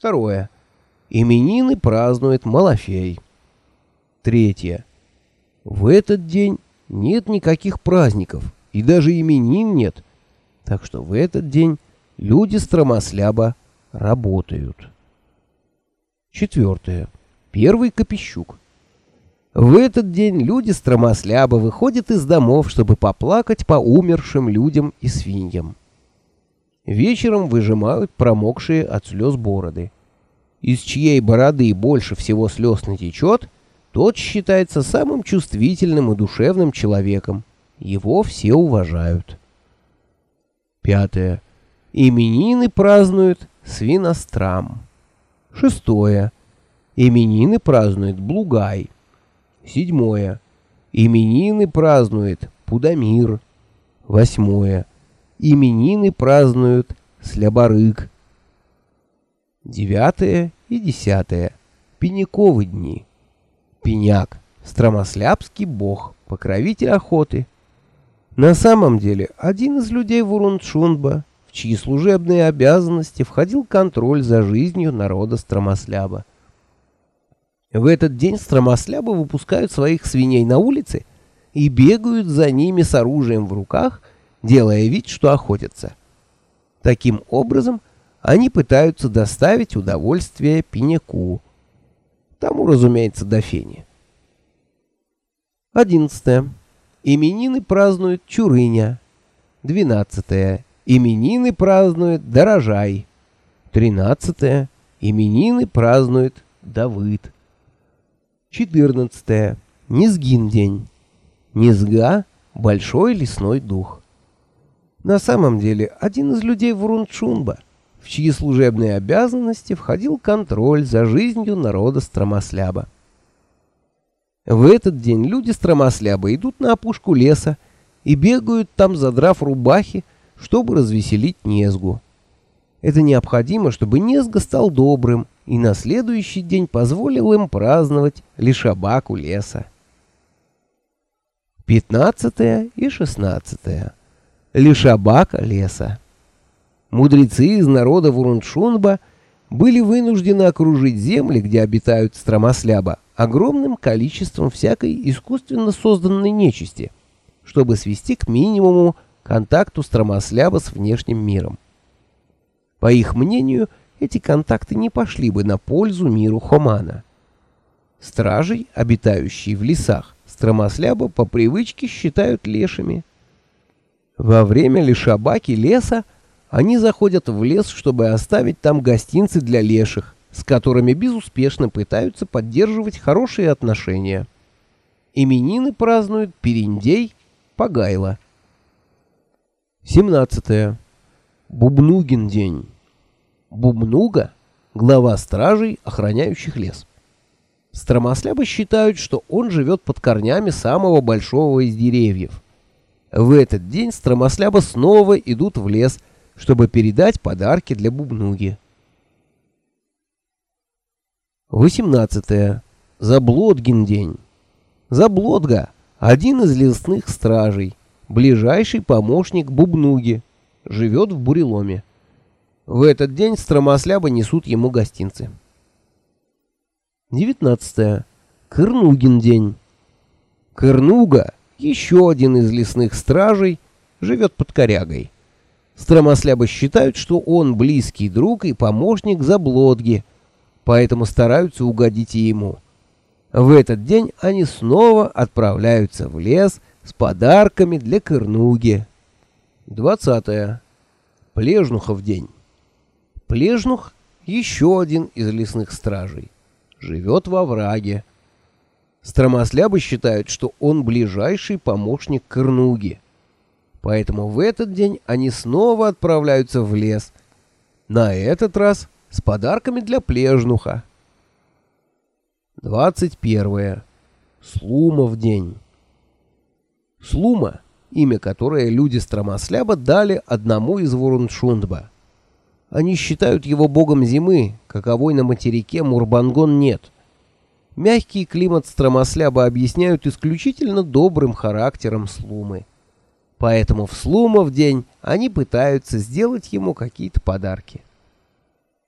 Второе. Именины празднует Малафей. Третье. В этот день нет никаких праздников, и даже именин нет. Так что в этот день люди Стромосляба работают. Четвертое. Первый Копищук. В этот день люди Стромосляба выходят из домов, чтобы поплакать по умершим людям и свиньям. Вечером выжимают промокшие от слез бороды. Из чьей бороды больше всего слез натечет, тот считается самым чувствительным и душевным человеком. Его все уважают. Пятое. Именины празднуют свинострам. Шестое. Именины празднует Блугай. Седьмое. Именины празднует Пудамир. Восьмое. Именины празднуют Сляборык. Девятое и десятое. Пеняковы дни. Пеняк. Стромослябский бог, покровитель охоты. На самом деле, один из людей Вурунчунба, в чьи служебные обязанности входил контроль за жизнью народа Стромосляба. В этот день Стромосляба выпускают своих свиней на улице и бегают за ними с оружием в руках, делая вид, что охотятся. Таким образом, они пытаются доставить удовольствие пеняку. Тому, разумеется, до фени. 11. Именины празднует Чурыня. 12. Именины празднует Дорожай. 13. Именины празднует Давыд. 14. Низгин день. Низга — большой лесной дух. На самом деле, один из людей Врунчунба, в чьи служебные обязанности входил контроль за жизнью народа Стромосляба. В этот день люди Стромосляба идут на опушку леса и бегают там, задрав рубахи, чтобы развеселить Незгу. Это необходимо, чтобы Незга стал добрым и на следующий день позволил им праздновать лишабаку леса. 15 и 16. Лишабака леса. Мудрецы из народа Вуруншунба были вынуждены окружить земли, где обитают стромосляба, огромным количеством всякой искусственно созданной нечисти, чтобы свести к минимуму контакту стромосляба с внешним миром. По их мнению, эти контакты не пошли бы на пользу миру Хомана. Стражей, обитающие в лесах, стромосляба по привычке считают лешими. Во время лишабаки леса они заходят в лес, чтобы оставить там гостинцы для леших, с которыми безуспешно пытаются поддерживать хорошие отношения. Именины празднуют Периндей, Пагайло. 17. Бубнугин день. Бубнуга — глава стражей, охраняющих лес. Стромослябы считают, что он живет под корнями самого большого из деревьев. В этот день стромослябы снова идут в лес, чтобы передать подарки для Бубнуги. 18. Заблодгин день. Заблодга — один из лесных стражей, ближайший помощник Бубнуги, живет в буреломе. В этот день стромослябы несут ему гостинцы. 19. Кырнугин день. Кырнуга, еще один из лесных стражей, живет под корягой. Стромослябы считают, что он близкий друг и помощник Заблодги, поэтому стараются угодить ему. В этот день они снова отправляются в лес с подарками для Кырнуги. 20. Плежнухов день. Плежнух — еще один из лесных стражей. Живет во враге. Стромослябы считают, что он ближайший помощник Корнуги. Поэтому в этот день они снова отправляются в лес. На этот раз с подарками для Плежнуха. 21. Слумов день. Слума — имя которое люди Стромосляба дали одному из Вуруншундба — они считают его богом зимы, каковой на материке Мурбангон нет. Мягкий климат Стромосляба объясняют исключительно добрым характером Слумы. Поэтому в Слумов день они пытаются сделать ему какие-то подарки.